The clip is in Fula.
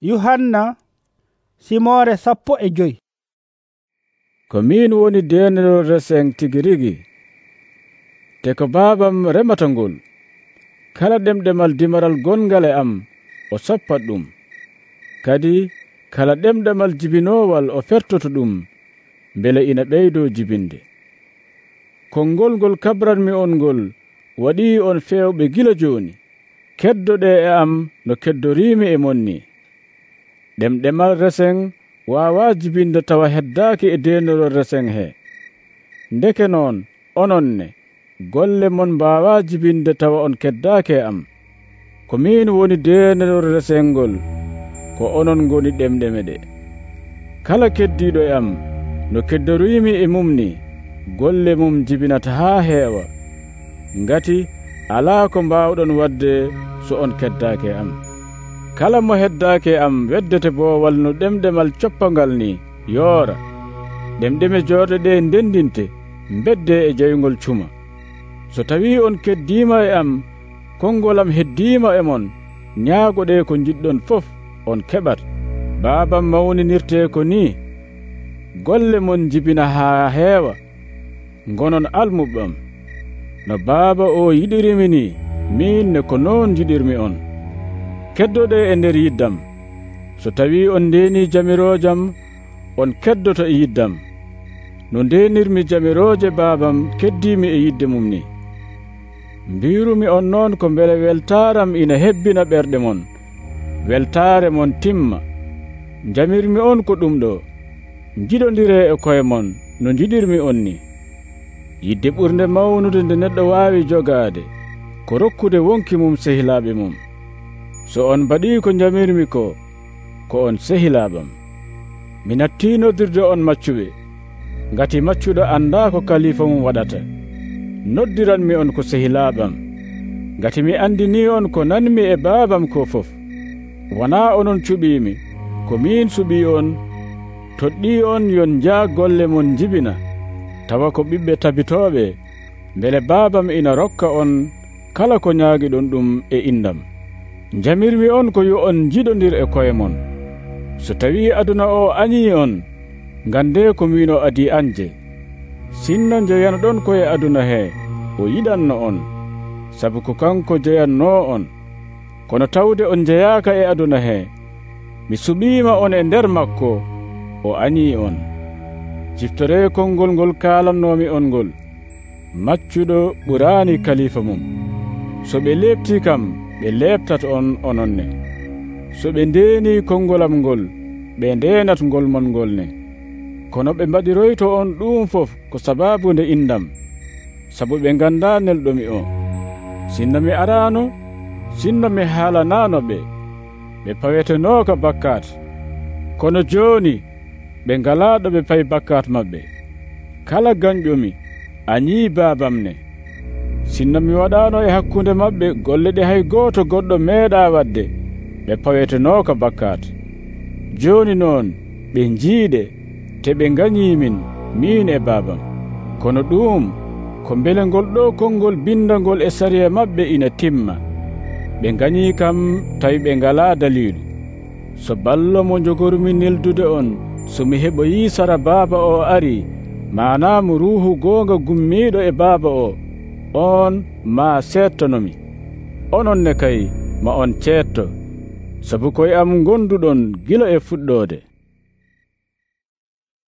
yuhanna simore sappo e joyi. Ko min woni deniɗo resen tigi rigi te ko babam remata ngol kala ɗemɗemal dimaral gongal e am o soppat ɗum. Kadi kala ɗemɗemal jibinowal o fertoto ɗum mbele ina ɓeydo jibinde. Konngol ngol kabranmi on ngol waɗi on fewɓe gila joni keddoɗe e am no keddorimi e monni. ɗemɗemal resen wawa jibinde tawa heddaki e denirol resen he. Ndeke noon ononne golle mon mbawa jibinde tawa on keddaki e am. Ko min woni denirol resen ngol ko onon goni ɗemɗeme ɗe. Kala keddiɗo e am no keddorimi e mum ni golle mum jibinata haa heewa. Ngati alaa ko mbaawɗon waɗde so on keddaake am. kala mo heddaake am weddete boowal no ɗemɗemal coppangal ni yoora. Ɗemɗeme jooɗe ɗe ndendinte bedde e jeyngol cuma. So tawi on keddima e am konngolam heddima e mon ñaago ɗe ko jiɗɗon fof on keɓat. Baabam mawninirte ko ni golle mon jibina haa heewa gonon almuɓam no baaba o yiɗirimi ni min ne ko noon jiɗirmi on. keddoɗe e nder yiddam. So tawi on ndeni jamirojam on keddoto e yiddam. No ndenirmi jamiroje baabam keddimi e yidde mum ni. Mbirumi on noon ko mbele weltaram ina hebbina ɓerɗe mon. Weltare mon timma. Jamirmi on ko ɗum ɗo. Jiɗodire e koye mon no jiɗirmi on ni. Yidde ɓurde mawnude nde neɗɗo wawi jogade ko rokkude wonki mum sehilaɓe mum. so on mbaɗi ko jamirmi ko ko on sehilaɓam mi natti noddirde on maccuɓe ngati maccuɗo annda ko kalifa mum waɗata. Noddiranmi on ko sehilaɓam ngati mi andini on ko nanmi e baabam ko fof. Wona onon cuɓimi ko min suɓi on toɗɗi on yon jaa golle mon jibina tawa ko ɓiɓɓe tabitoɓe beele baabam ina rokka on kala ko ñaagiɗon ɗum e indam jamirmi on ko yo on jiɗodir e koye mon. So tawi aduna o añi on gande ko wino adi anje. Sinno jeyanoɗon koye aduna he o yiɗanno on. Sabu ko kanko jeyanno on. Kono tawde on jeyaka e aduna he mi suɓima on e nder makko o añi on. Ciftore konngol ngol kalannomi on ngol. Maccuɗo ɓurani kalifa mum. So ɓe lebti kam ɓe lebtat on ononne. So ɓe ndeeni konngolam ngol ɓe ndeenat ngol mon ngol ne. Kono ɓe mbaɗiroyto on ɗum fof ko sababu nde indam sabu ɓe ngannda nelɗomi o. Sinno mi arano sinno mi haalanano ɓe. Ɓe pawetenooka bakkat kono jooni ɓe ngalaa ɗo ɓe payi bakkat maɓɓe. Kala gañƴomi a nyii baabam ne. sinno mi waɗano e hakkunde maɓɓe golle ɗe hay goto goɗɗo meeɗa wadde ɓe pawetenoka bakkat joni noon ɓe jiiɗe te ɓe gañimin min e babam kono ɗum ko beele ngol ɗo konngol bindagol e sariya maɓɓe ina timma. Ɓe gañi kam tawi ɓe ngala dalilu so ballo mo jogormi neldude on somi heɓoyi sara baaba o ari manamo ruhu gonga gummiɗo e baaba o. on ma settonomi ononne kay ma on ceetto sabu koye am gonduɗon gila e fuɗɗode.